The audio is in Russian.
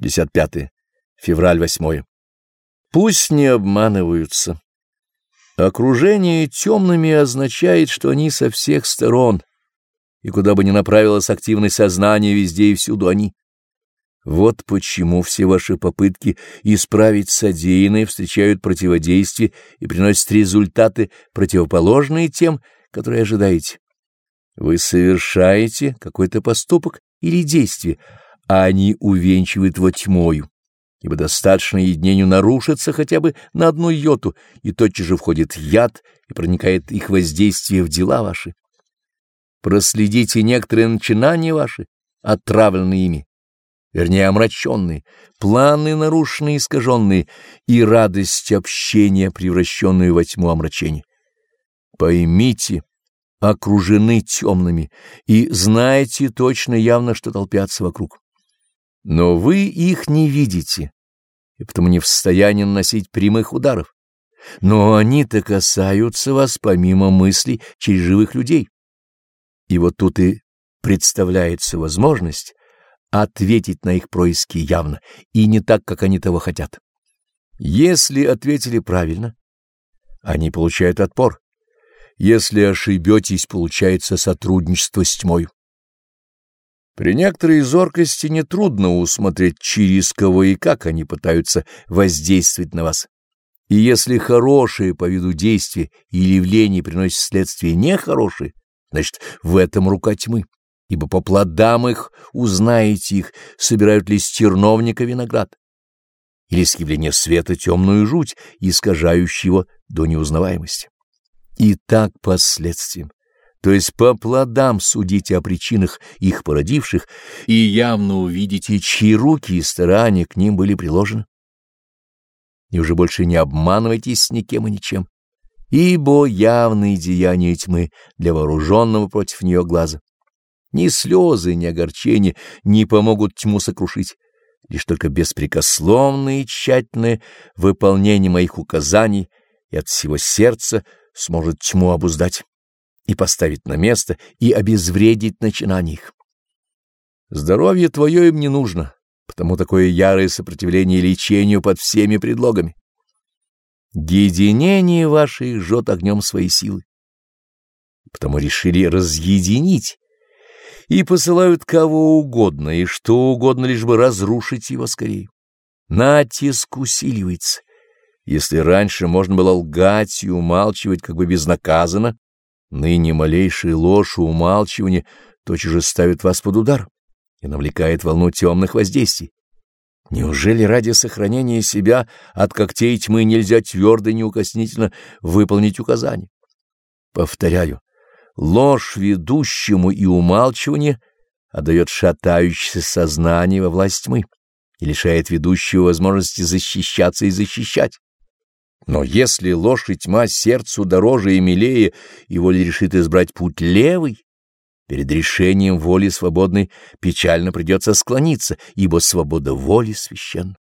55. Февраль 8. Пусть не обманываются. Окружение темными означает, что они со всех сторон, и куда бы ни направилось активное сознание, везде и всюду они. Вот почему все ваши попытки исправить содеянное встречают противодействие и приносят результаты, противоположные тем, которые ожидаете. Вы совершаете какой-то поступок или действие, а они увенчивают его тьмою, ибо достаточно единению нарушиться хотя бы на одну йоту, и тотчас же входит яд и проникает их воздействие в дела ваши. Проследите некоторые начинания ваши, отравленные ими, вернее, омраченные, планы нарушенные, искаженные, и радость общения, превращенную во тьму омрачения. Поймите, окружены темными, и знаете точно явно, что толпятся вокруг. Но вы их не видите, и потому не в состоянии наносить прямых ударов. Но они-то касаются вас помимо мыслей через живых людей. И вот тут и представляется возможность ответить на их происки явно, и не так, как они того хотят. Если ответили правильно, они получают отпор. Если ошибетесь, получается сотрудничество с тьмою. При некоторой зоркости нетрудно усмотреть, через кого и как они пытаются воздействовать на вас. И если хорошие по виду действия или явления приносят следствие нехорошие, значит, в этом рука тьмы, ибо по плодам их узнаете их, собирают ли с терновника виноград, или с явления света темную жуть, искажающего до неузнаваемости. И так последствиям то есть по плодам судите о причинах их породивших, и явно увидите, чьи руки и старания к ним были приложены. И уже больше не обманывайтесь никем и ничем, ибо явные деяния тьмы для вооруженного против нее глаза. Ни слезы, ни огорчения не помогут тьму сокрушить, лишь только беспрекословное и тщательное выполнение моих указаний и от всего сердца сможет тьму обуздать и поставить на место, и обезвредить начинание их. Здоровье твое им не нужно, потому такое ярое сопротивление лечению под всеми предлогами. Единение ваше жжет огнем своей силы. Потому решили разъединить и посылают кого угодно и что угодно, лишь бы разрушить его скорее. Натиск усиливается. Если раньше можно было лгать и умалчивать как бы безнаказанно, Ныне малейшая ложь и умалчивание тотчас же ставит вас под удар и навлекает волну темных воздействий. Неужели ради сохранения себя от когтей тьмы нельзя твердо и неукоснительно выполнить указания? Повторяю, ложь ведущему и умалчивание отдает шатающееся сознание во власть тьмы и лишает ведущего возможности защищаться и защищать. Но если ложь и тьма сердцу дороже и милее, и воля решит избрать путь левый, перед решением воли свободной печально придется склониться, ибо свобода воли священна.